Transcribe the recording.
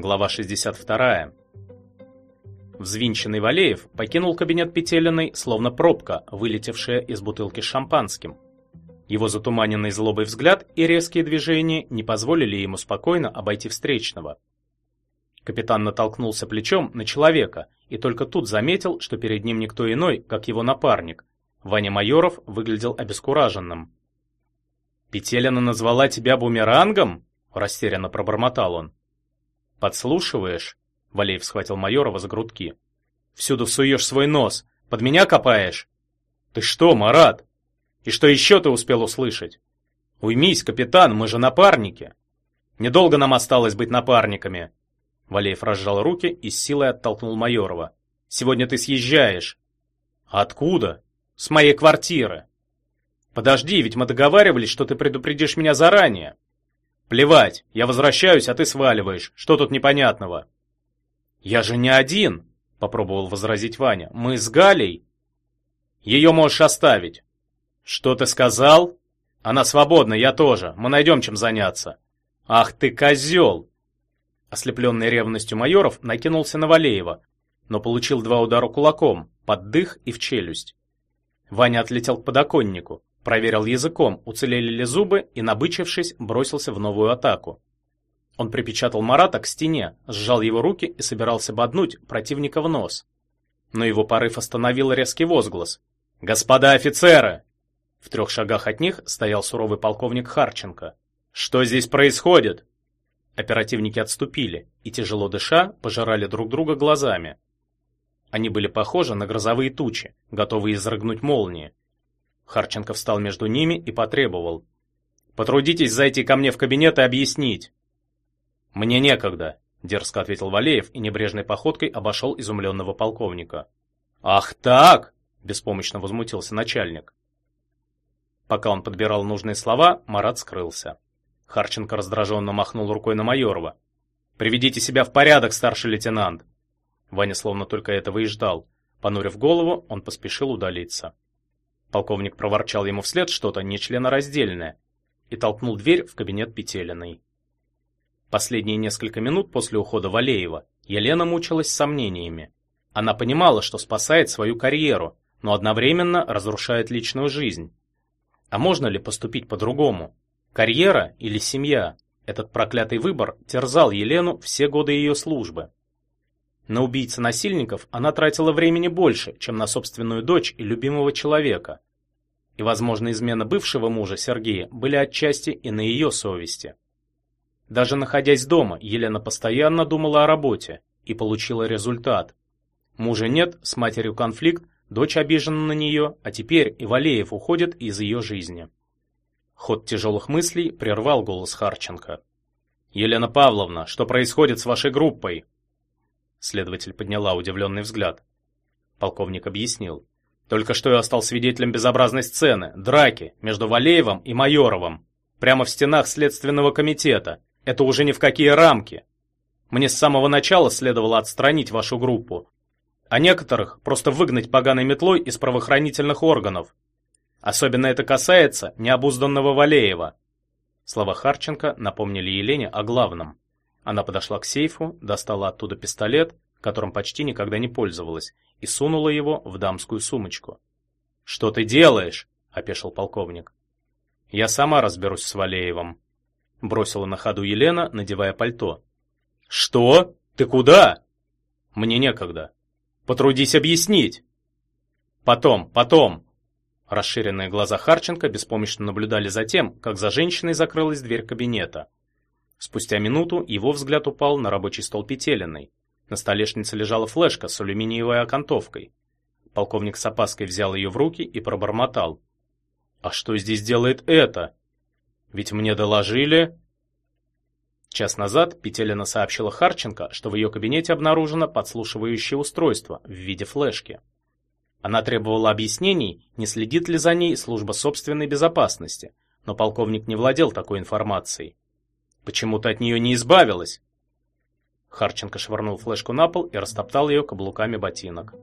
Глава 62. Взвинченный Валеев покинул кабинет Петелиной, словно пробка, вылетевшая из бутылки с шампанским. Его затуманенный злобой взгляд и резкие движения не позволили ему спокойно обойти встречного. Капитан натолкнулся плечом на человека и только тут заметил, что перед ним никто иной, как его напарник. Ваня Майоров выглядел обескураженным. «Петелина назвала тебя бумерангом?» – растерянно пробормотал он. «Подслушиваешь?» — Валеев схватил Майорова за грудки. «Всюду всуешь свой нос. Под меня копаешь?» «Ты что, Марат? И что еще ты успел услышать?» «Уймись, капитан, мы же напарники!» «Недолго нам осталось быть напарниками!» Валеев разжал руки и с силой оттолкнул Майорова. «Сегодня ты съезжаешь!» «Откуда?» «С моей квартиры!» «Подожди, ведь мы договаривались, что ты предупредишь меня заранее!» «Плевать, я возвращаюсь, а ты сваливаешь. Что тут непонятного?» «Я же не один», — попробовал возразить Ваня. «Мы с Галей». «Ее можешь оставить». «Что ты сказал?» «Она свободна, я тоже. Мы найдем чем заняться». «Ах ты козел!» Ослепленный ревностью майоров накинулся на Валеева, но получил два удара кулаком, под дых и в челюсть. Ваня отлетел к подоконнику. Проверил языком, уцелели ли зубы, и, набычившись, бросился в новую атаку. Он припечатал Марата к стене, сжал его руки и собирался боднуть противника в нос. Но его порыв остановил резкий возглас. «Господа офицеры!» В трех шагах от них стоял суровый полковник Харченко. «Что здесь происходит?» Оперативники отступили и, тяжело дыша, пожирали друг друга глазами. Они были похожи на грозовые тучи, готовые изрыгнуть молнии. Харченко встал между ними и потребовал. «Потрудитесь зайти ко мне в кабинет и объяснить». «Мне некогда», — дерзко ответил Валеев и небрежной походкой обошел изумленного полковника. «Ах так!» — беспомощно возмутился начальник. Пока он подбирал нужные слова, Марат скрылся. Харченко раздраженно махнул рукой на Майорова. «Приведите себя в порядок, старший лейтенант!» Ваня словно только этого и ждал. Понурив голову, он поспешил удалиться. Полковник проворчал ему вслед что-то нечленораздельное и толкнул дверь в кабинет Петелиной. Последние несколько минут после ухода Валеева Елена мучилась сомнениями. Она понимала, что спасает свою карьеру, но одновременно разрушает личную жизнь. А можно ли поступить по-другому? Карьера или семья? Этот проклятый выбор терзал Елену все годы ее службы. На убийц-насильников она тратила времени больше, чем на собственную дочь и любимого человека. И, возможно, измена бывшего мужа Сергея были отчасти и на ее совести. Даже находясь дома, Елена постоянно думала о работе и получила результат. Мужа нет, с матерью конфликт, дочь обижена на нее, а теперь и Валеев уходит из ее жизни. Ход тяжелых мыслей прервал голос Харченко. «Елена Павловна, что происходит с вашей группой?» Следователь подняла удивленный взгляд. Полковник объяснил. Только что я стал свидетелем безобразной сцены, драки между Валеевым и Майоровым. Прямо в стенах Следственного комитета. Это уже ни в какие рамки. Мне с самого начала следовало отстранить вашу группу, а некоторых просто выгнать поганой метлой из правоохранительных органов. Особенно это касается необузданного Валеева. Слова Харченко напомнили Елене о главном. Она подошла к сейфу, достала оттуда пистолет, которым почти никогда не пользовалась, и сунула его в дамскую сумочку. «Что ты делаешь?» – опешил полковник. «Я сама разберусь с Валеевым», – бросила на ходу Елена, надевая пальто. «Что? Ты куда?» «Мне некогда. Потрудись объяснить». «Потом, потом». Расширенные глаза Харченко беспомощно наблюдали за тем, как за женщиной закрылась дверь кабинета. Спустя минуту его взгляд упал на рабочий стол Петелиной. На столешнице лежала флешка с алюминиевой окантовкой. Полковник с опаской взял ее в руки и пробормотал. «А что здесь делает это? Ведь мне доложили...» Час назад Петелина сообщила Харченко, что в ее кабинете обнаружено подслушивающее устройство в виде флешки. Она требовала объяснений, не следит ли за ней служба собственной безопасности, но полковник не владел такой информацией. Почему ты от нее не избавилась? Харченко швырнул флешку на пол и растоптал ее каблуками ботинок.